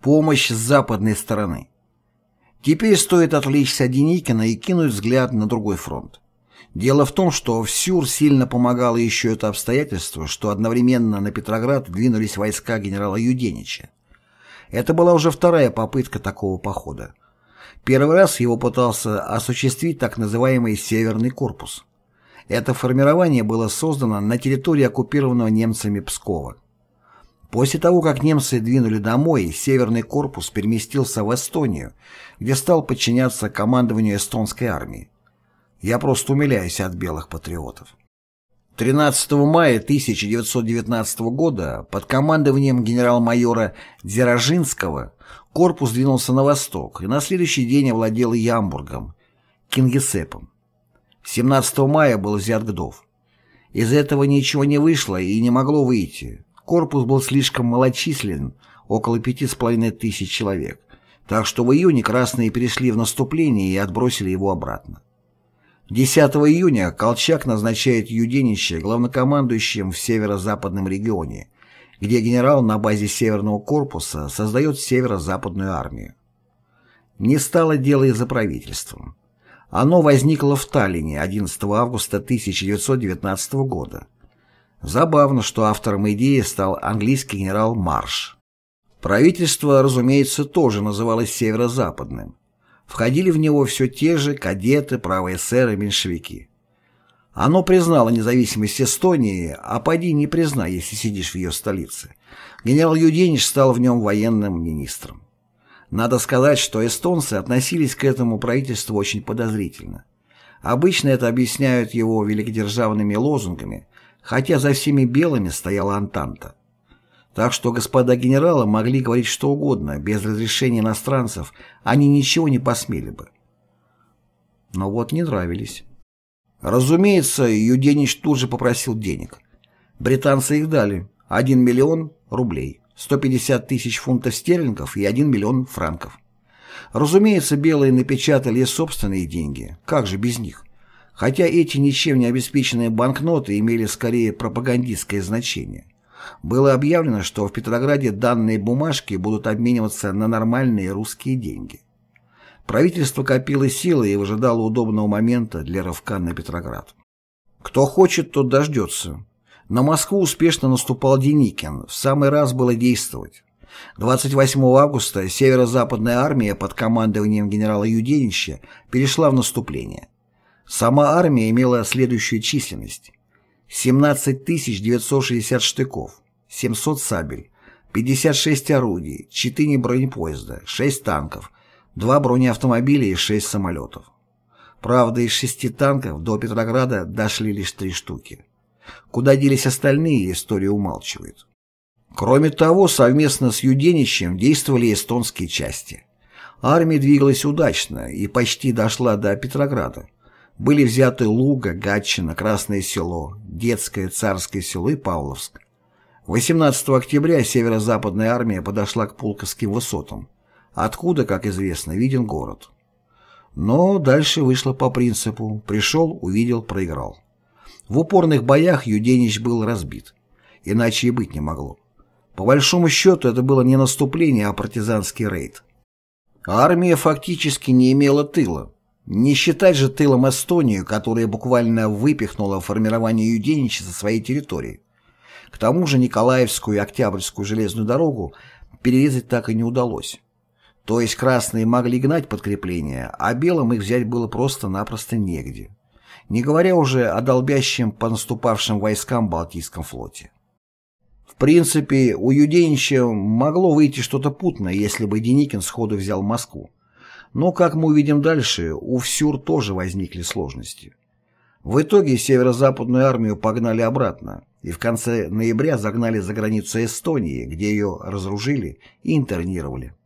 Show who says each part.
Speaker 1: Помощь с западной стороны. Теперь стоит отвлечься от Деникина и кинуть взгляд на другой фронт. Дело в том, что в СЮР сильно помогало еще это обстоятельство, что одновременно на Петроград двинулись войска генерала Юденича. Это была уже вторая попытка такого похода. Первый раз его пытался осуществить так называемый «Северный корпус». Это формирование было создано на территории оккупированного немцами Пскова. После того, как немцы двинули домой, Северный корпус переместился в Эстонию, где стал подчиняться командованию эстонской армии. Я просто умиляюсь от белых патриотов. 13 мая 1919 года под командованием генерал-майора Дзержинского корпус двинулся на восток и на следующий день овладел Ямбургом, Кингисеппом. 17 мая был взят Гдов. Из этого ничего не вышло и не могло выйти. Корпус был слишком малочислен, около пяти с половиной тысяч человек, так что в июне красные перешли в наступление и отбросили его обратно. 10 июня Колчак назначает Юденича главнокомандующим в северо-западном регионе, где генерал на базе Северного корпуса создает северо-западную армию. Не стало дела и за правительством. Оно возникло в Таллине 11 августа 1919 года. Забавно, что автором идеи стал английский генерал Марш. Правительство, разумеется, тоже называлось северо-западным. Входили в него все те же кадеты, правые эсеры, меньшевики. Оно признало независимость Эстонии, а поди не признай, если сидишь в ее столице. Генерал Юденич стал в нем военным министром. Надо сказать, что эстонцы относились к этому правительству очень подозрительно. Обычно это объясняют его великодержавными лозунгами, хотя за всеми белыми стояла Антанта. Так что господа генералы могли говорить что угодно, без разрешения иностранцев они ничего не посмели бы. Но вот не нравились. Разумеется, Юденич тут же попросил денег. Британцы их дали. 1 миллион рублей, 150 тысяч фунтов стерлингов и 1 миллион франков. Разумеется, белые напечатали собственные деньги. Как же без них? Хотя эти ничем не обеспеченные банкноты имели скорее пропагандистское значение было объявлено, что в Петрограде данные бумажки будут обмениваться на нормальные русские деньги. Правительство копило силы и выжидало удобного момента для рывка на Петроград. Кто хочет, тот дождется. На Москву успешно наступал Деникин, в самый раз было действовать. 28 августа северо-западная армия под командованием генерала Юденича перешла в наступление. Сама армия имела следующую численность. 17 960 штыков, 700 сабель, 56 орудий, 4 бронепоезда, 6 танков, 2 бронеавтомобиля и 6 самолетов. Правда, из шести танков до Петрограда дошли лишь три штуки. Куда делись остальные, история умалчивает. Кроме того, совместно с Юденичем действовали эстонские части. Армия двигалась удачно и почти дошла до Петрограда. Были взяты Луга, Гатчина, Красное Село, Детское, Царское Село и Павловск. 18 октября северо-западная армия подошла к Пулковским высотам, откуда, как известно, виден город. Но дальше вышло по принципу «пришел, увидел, проиграл». В упорных боях Юденич был разбит, иначе и быть не могло. По большому счету это было не наступление, а партизанский рейд. Армия фактически не имела тыла, не считать же тылом Эстонию, которая буквально выпихнула формирование Юденича со своей территории. К тому же Николаевскую и Октябрьскую железную дорогу перерезать так и не удалось. То есть красные могли гнать подкрепления, а белым их взять было просто-напросто негде. Не говоря уже о долбящем по наступавшим войскам Балтийском флоте. В принципе, у Юденича могло выйти что-то путное, если бы Деникин сходу взял Москву. Но, как мы увидим дальше, у ФСЮР тоже возникли сложности. В итоге северо-западную армию погнали обратно и в конце ноября загнали за границу Эстонии, где ее разоружили и интернировали.